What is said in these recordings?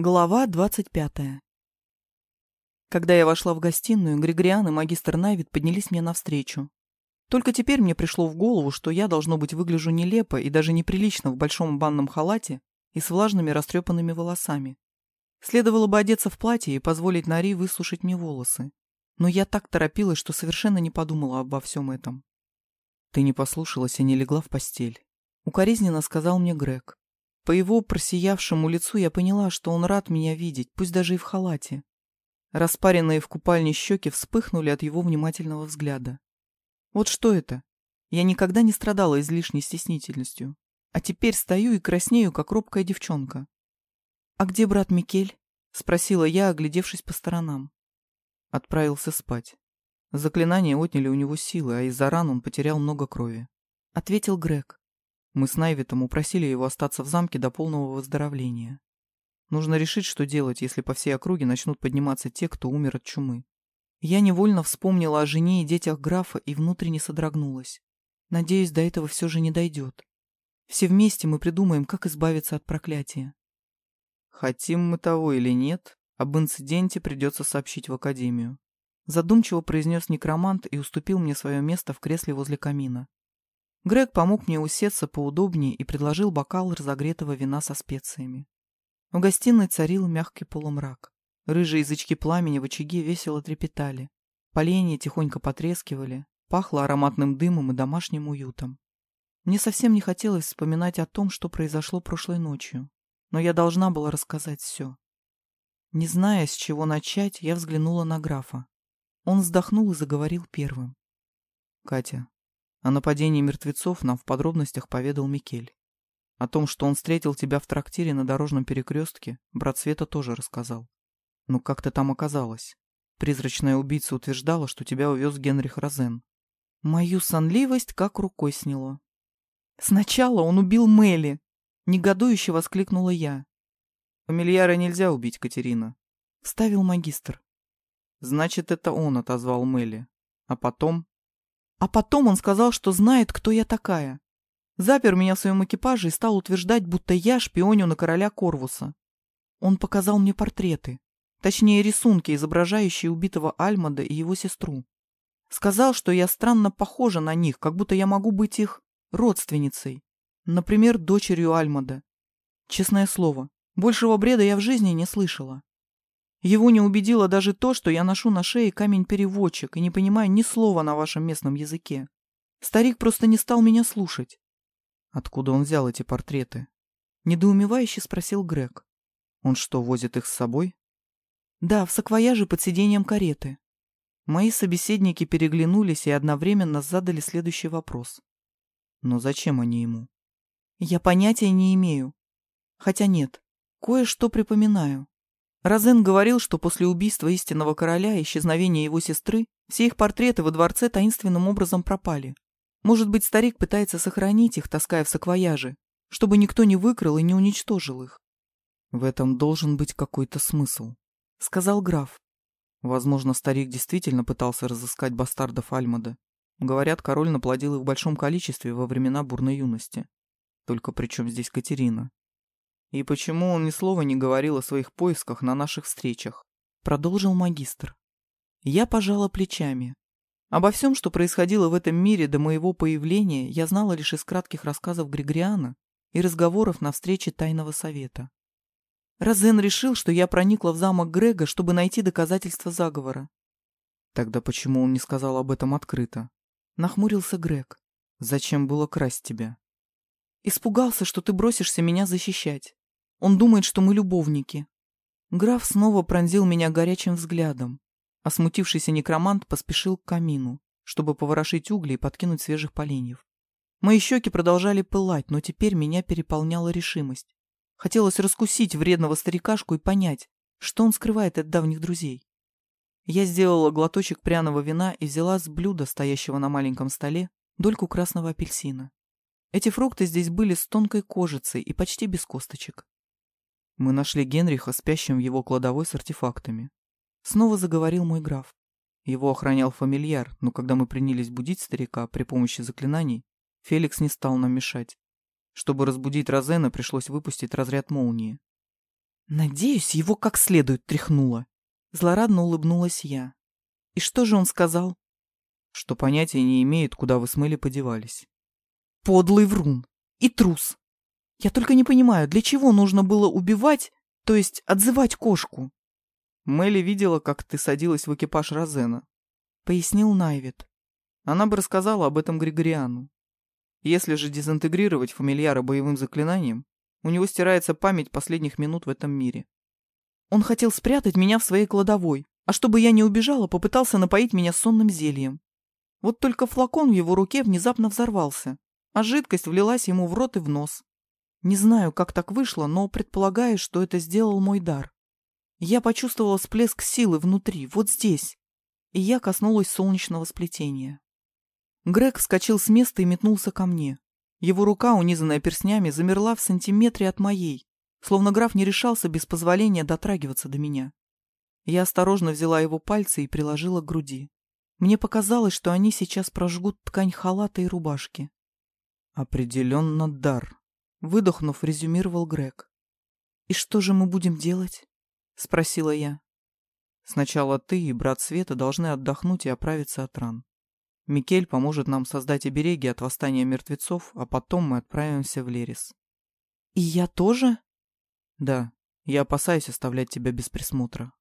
Глава двадцать пятая. Когда я вошла в гостиную, Григориан и магистр Найвид поднялись мне навстречу. Только теперь мне пришло в голову, что я, должно быть, выгляжу нелепо и даже неприлично в большом банном халате и с влажными растрепанными волосами. Следовало бы одеться в платье и позволить Нари высушить мне волосы. Но я так торопилась, что совершенно не подумала обо всем этом. «Ты не послушалась и не легла в постель», — укоризненно сказал мне Грег. По его просиявшему лицу я поняла, что он рад меня видеть, пусть даже и в халате. Распаренные в купальне щеки вспыхнули от его внимательного взгляда. Вот что это? Я никогда не страдала излишней стеснительностью. А теперь стою и краснею, как робкая девчонка. «А где брат Микель?» — спросила я, оглядевшись по сторонам. Отправился спать. Заклинания отняли у него силы, а из-за ран он потерял много крови. Ответил Грег. Мы с Найвитом упросили его остаться в замке до полного выздоровления. Нужно решить, что делать, если по всей округе начнут подниматься те, кто умер от чумы. Я невольно вспомнила о жене и детях графа и внутренне содрогнулась. Надеюсь, до этого все же не дойдет. Все вместе мы придумаем, как избавиться от проклятия. Хотим мы того или нет, об инциденте придется сообщить в академию. Задумчиво произнес некромант и уступил мне свое место в кресле возле камина. Грег помог мне усесться поудобнее и предложил бокал разогретого вина со специями. В гостиной царил мягкий полумрак. Рыжие язычки пламени в очаге весело трепетали. Поленья тихонько потрескивали, пахло ароматным дымом и домашним уютом. Мне совсем не хотелось вспоминать о том, что произошло прошлой ночью, но я должна была рассказать все. Не зная, с чего начать, я взглянула на графа. Он вздохнул и заговорил первым. «Катя, о нападении мертвецов нам в подробностях поведал Микель. О том, что он встретил тебя в трактире на дорожном перекрестке, брат Света тоже рассказал. Ну как ты там оказалась? Призрачная убийца утверждала, что тебя увез Генрих Розен. Мою сонливость как рукой сняло. Сначала он убил Мелли, негодующе воскликнула я. Фамильяра нельзя убить, Катерина, вставил магистр. Значит, это он отозвал Мелли. А потом а потом он сказал, что знает, кто я такая. Запер меня в своем экипаже и стал утверждать, будто я шпионю на короля Корвуса. Он показал мне портреты, точнее рисунки, изображающие убитого Альмада и его сестру. Сказал, что я странно похожа на них, как будто я могу быть их родственницей, например, дочерью Альмада. Честное слово, большего бреда я в жизни не слышала. Его не убедило даже то, что я ношу на шее камень-переводчик и не понимаю ни слова на вашем местном языке. Старик просто не стал меня слушать. Откуда он взял эти портреты? Недоумевающе спросил Грег. Он что, возит их с собой? Да, в саквояже под сиденьем кареты. Мои собеседники переглянулись и одновременно задали следующий вопрос. Но зачем они ему? Я понятия не имею. Хотя нет, кое-что припоминаю. Розен говорил, что после убийства истинного короля и исчезновения его сестры все их портреты во дворце таинственным образом пропали. Может быть, старик пытается сохранить их, таская в саквояже, чтобы никто не выкрал и не уничтожил их. «В этом должен быть какой-то смысл», — сказал граф. Возможно, старик действительно пытался разыскать бастардов Альмада. Говорят, король наплодил их в большом количестве во времена бурной юности. Только при чем здесь Катерина? И почему он ни слова не говорил о своих поисках на наших встречах? Продолжил магистр. Я пожала плечами. Обо всем, что происходило в этом мире до моего появления, я знала лишь из кратких рассказов Григориана и разговоров на встрече Тайного Совета. Розен решил, что я проникла в замок Грега, чтобы найти доказательства заговора. Тогда почему он не сказал об этом открыто? Нахмурился Грег. Зачем было красть тебя? Испугался, что ты бросишься меня защищать. Он думает, что мы любовники. Граф снова пронзил меня горячим взглядом, а смутившийся некромант поспешил к камину, чтобы поворошить угли и подкинуть свежих поленьев. Мои щеки продолжали пылать, но теперь меня переполняла решимость. Хотелось раскусить вредного старикашку и понять, что он скрывает от давних друзей. Я сделала глоточек пряного вина и взяла с блюда, стоящего на маленьком столе, дольку красного апельсина. Эти фрукты здесь были с тонкой кожицей и почти без косточек. Мы нашли Генриха спящим в его кладовой с артефактами. Снова заговорил мой граф. Его охранял фамильяр, но когда мы принялись будить старика при помощи заклинаний, Феликс не стал нам мешать. Чтобы разбудить Розена, пришлось выпустить разряд молнии. Надеюсь, его как следует тряхнуло. Злорадно улыбнулась я. И что же он сказал? Что понятия не имеет, куда вы с Мэлли подевались. Подлый врун. И трус. Я только не понимаю, для чего нужно было убивать, то есть отзывать кошку? Мэлли видела, как ты садилась в экипаж Розена. Пояснил Найвит. Она бы рассказала об этом Григориану. Если же дезинтегрировать фамильяра боевым заклинанием, у него стирается память последних минут в этом мире. Он хотел спрятать меня в своей кладовой, а чтобы я не убежала, попытался напоить меня сонным зельем. Вот только флакон в его руке внезапно взорвался, а жидкость влилась ему в рот и в нос. Не знаю, как так вышло, но предполагаю, что это сделал мой дар. Я почувствовала всплеск силы внутри, вот здесь, и я коснулась солнечного сплетения. Грег вскочил с места и метнулся ко мне. Его рука, унизанная перстнями, замерла в сантиметре от моей, словно граф не решался без позволения дотрагиваться до меня. Я осторожно взяла его пальцы и приложила к груди. Мне показалось, что они сейчас прожгут ткань халата и рубашки. «Определенно дар», — выдохнув, резюмировал Грег. «И что же мы будем делать?» — спросила я. «Сначала ты и брат Света должны отдохнуть и оправиться от ран. Микель поможет нам создать обереги от восстания мертвецов, а потом мы отправимся в Лерис». «И я тоже?» «Да, я опасаюсь оставлять тебя без присмотра».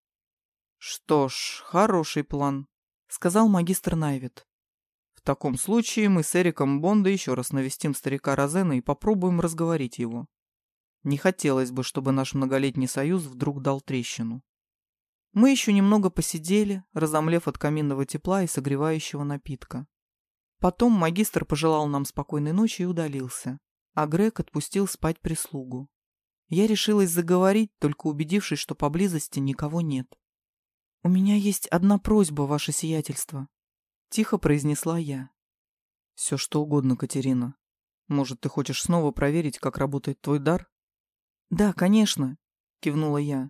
«Что ж, хороший план», — сказал магистр Найвит. «В таком случае мы с Эриком Бонда еще раз навестим старика Розена и попробуем разговорить его. Не хотелось бы, чтобы наш многолетний союз вдруг дал трещину». Мы еще немного посидели, разомлев от каминного тепла и согревающего напитка. Потом магистр пожелал нам спокойной ночи и удалился, а Грег отпустил спать прислугу. Я решилась заговорить, только убедившись, что поблизости никого нет. «У меня есть одна просьба, ваше сиятельство», — тихо произнесла я. «Все что угодно, Катерина. Может, ты хочешь снова проверить, как работает твой дар?» «Да, конечно», — кивнула я.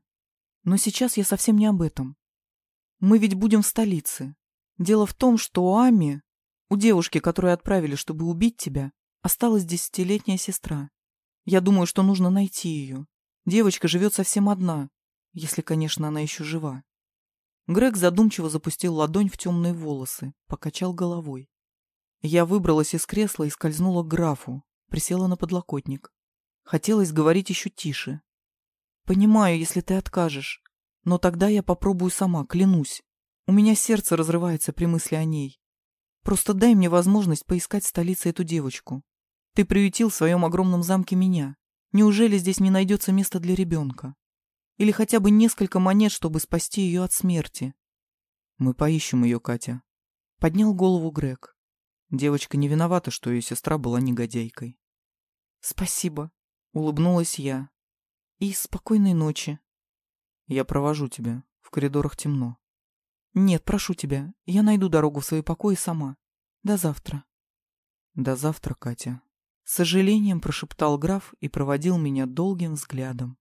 «Но сейчас я совсем не об этом. Мы ведь будем в столице. Дело в том, что у Ами, у девушки, которую отправили, чтобы убить тебя, осталась десятилетняя сестра. Я думаю, что нужно найти ее. Девочка живет совсем одна, если, конечно, она еще жива. Грег задумчиво запустил ладонь в темные волосы, покачал головой. Я выбралась из кресла и скользнула к графу, присела на подлокотник. Хотелось говорить еще тише. «Понимаю, если ты откажешь, но тогда я попробую сама, клянусь. У меня сердце разрывается при мысли о ней. Просто дай мне возможность поискать в столице эту девочку. Ты приютил в своем огромном замке меня. Неужели здесь не найдется места для ребенка? Или хотя бы несколько монет, чтобы спасти ее от смерти? Мы поищем ее, Катя. Поднял голову Грег. Девочка не виновата, что ее сестра была негодяйкой. Спасибо, улыбнулась я. И спокойной ночи. Я провожу тебя. В коридорах темно. Нет, прошу тебя, я найду дорогу в свои покои сама. До завтра. До завтра, Катя. С сожалением прошептал граф и проводил меня долгим взглядом.